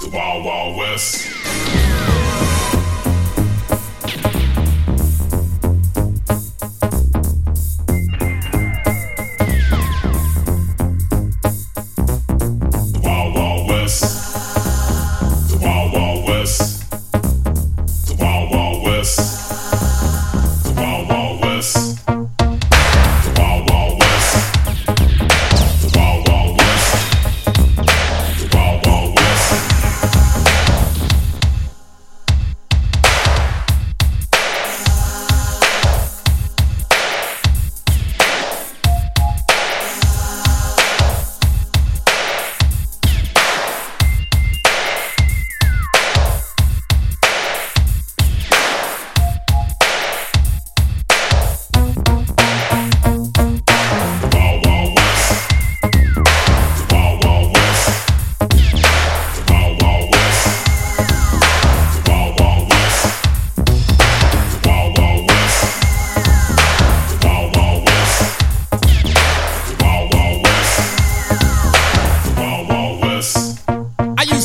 The Wild Wild West.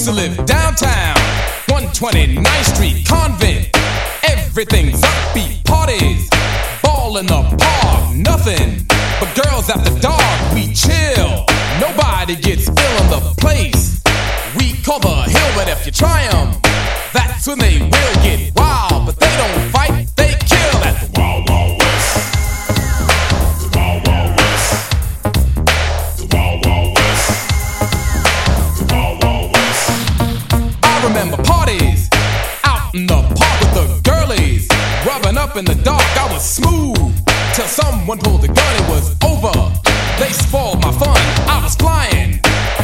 Used to live downtown, 129th Street, convent. Everything's upbeat, parties, ball in the park, nothing but girls after dark. We chill, nobody gets ill in the place. We call the hill, but if you try 'em, that's when they will get wild. Up in the dark. I was smooth till someone pulled the gun. It was over. They spoiled my fun. I was flying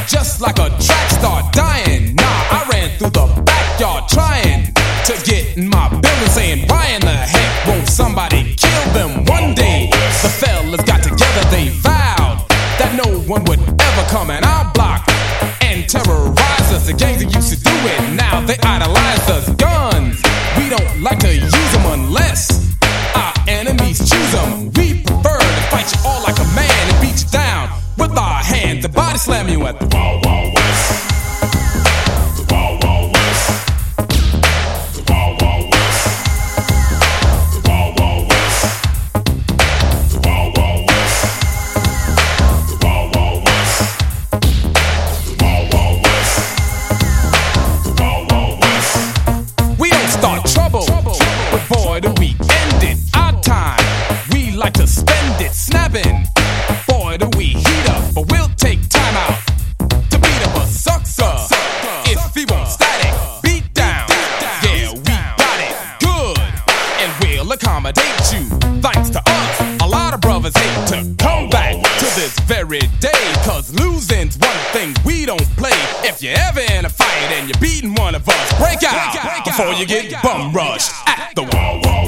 just like a track star dying. Nah, I ran through the backyard trying to get in my building, saying, "Why in the heck won't somebody kill them one day?" The fellas got together. They vowed that no one would ever come in our block and terrorize us. The gangs that used to do it, now they idolize us. Guns, we don't like to use them unless spend it snapping. Boy, do we heat up, but we'll take time out to beat up a sucker. If he wants static, beat down. Yeah, we got it good, and we'll accommodate you. Thanks to us, a lot of brothers hate to come back to this very day. Cause losing's one thing we don't play. If you're ever in a fight and you're beating one of us, break out before you get bum rushed at the wall.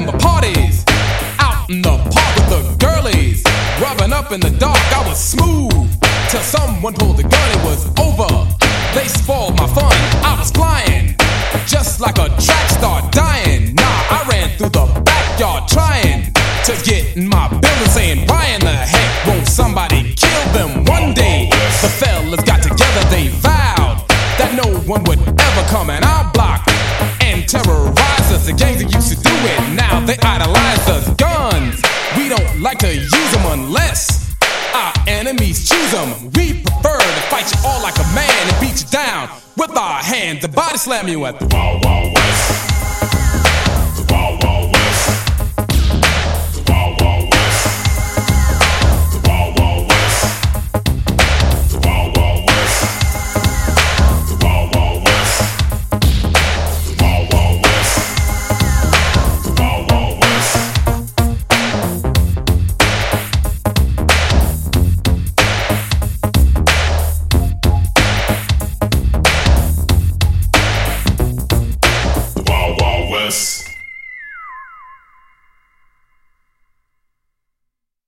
I remember parties out in the park with the girlies, rubbing up in the dark. I was smooth till someone pulled the gun. It was over. They spoiled my fun. I was flying just like a track star dying. Nah, I ran through the backyard trying to get in my building, saying, Why in the heck won't somebody kill them one day? The fellas got together. They vowed that no one would ever come in our block and terrorize us. The gangs that used to they idolize us. Guns, we don't like to use them unless our enemies choose them. We prefer to fight you all like a man and beat you down with our hands The body slam you at the. The Wild Wild West.